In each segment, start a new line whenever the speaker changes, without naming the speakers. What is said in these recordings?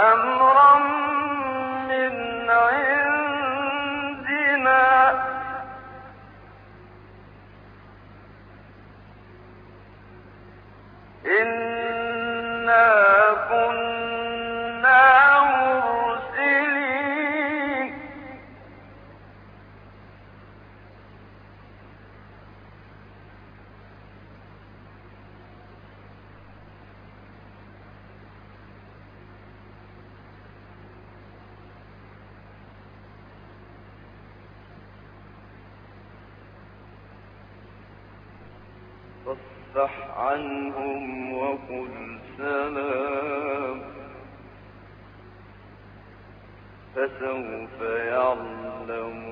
أم فاصفح عنهم وقل سلام. فسوف يعلمون.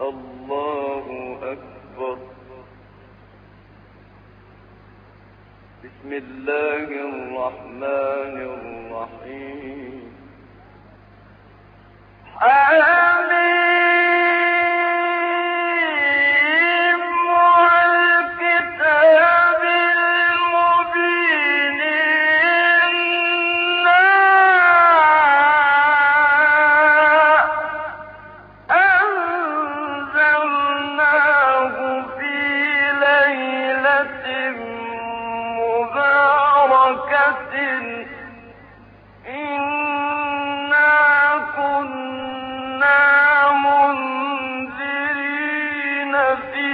الله أكبر. بسم الله الرحمن الرحيم. حميد كنا منذرين في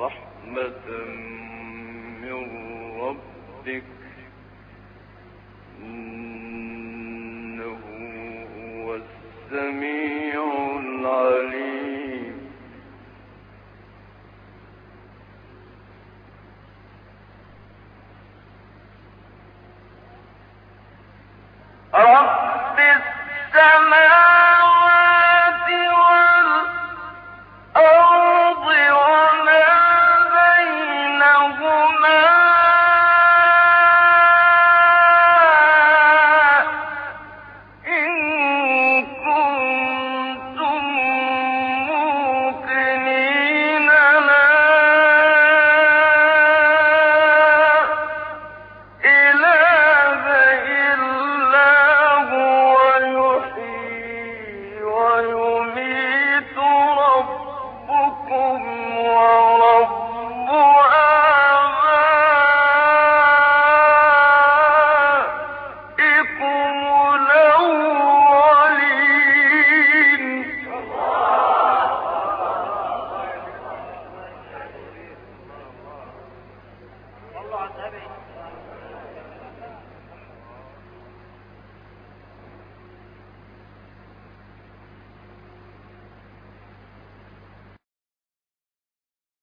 رحمة من ربك إنه هو السميع العليم السماوات الله عن تابعين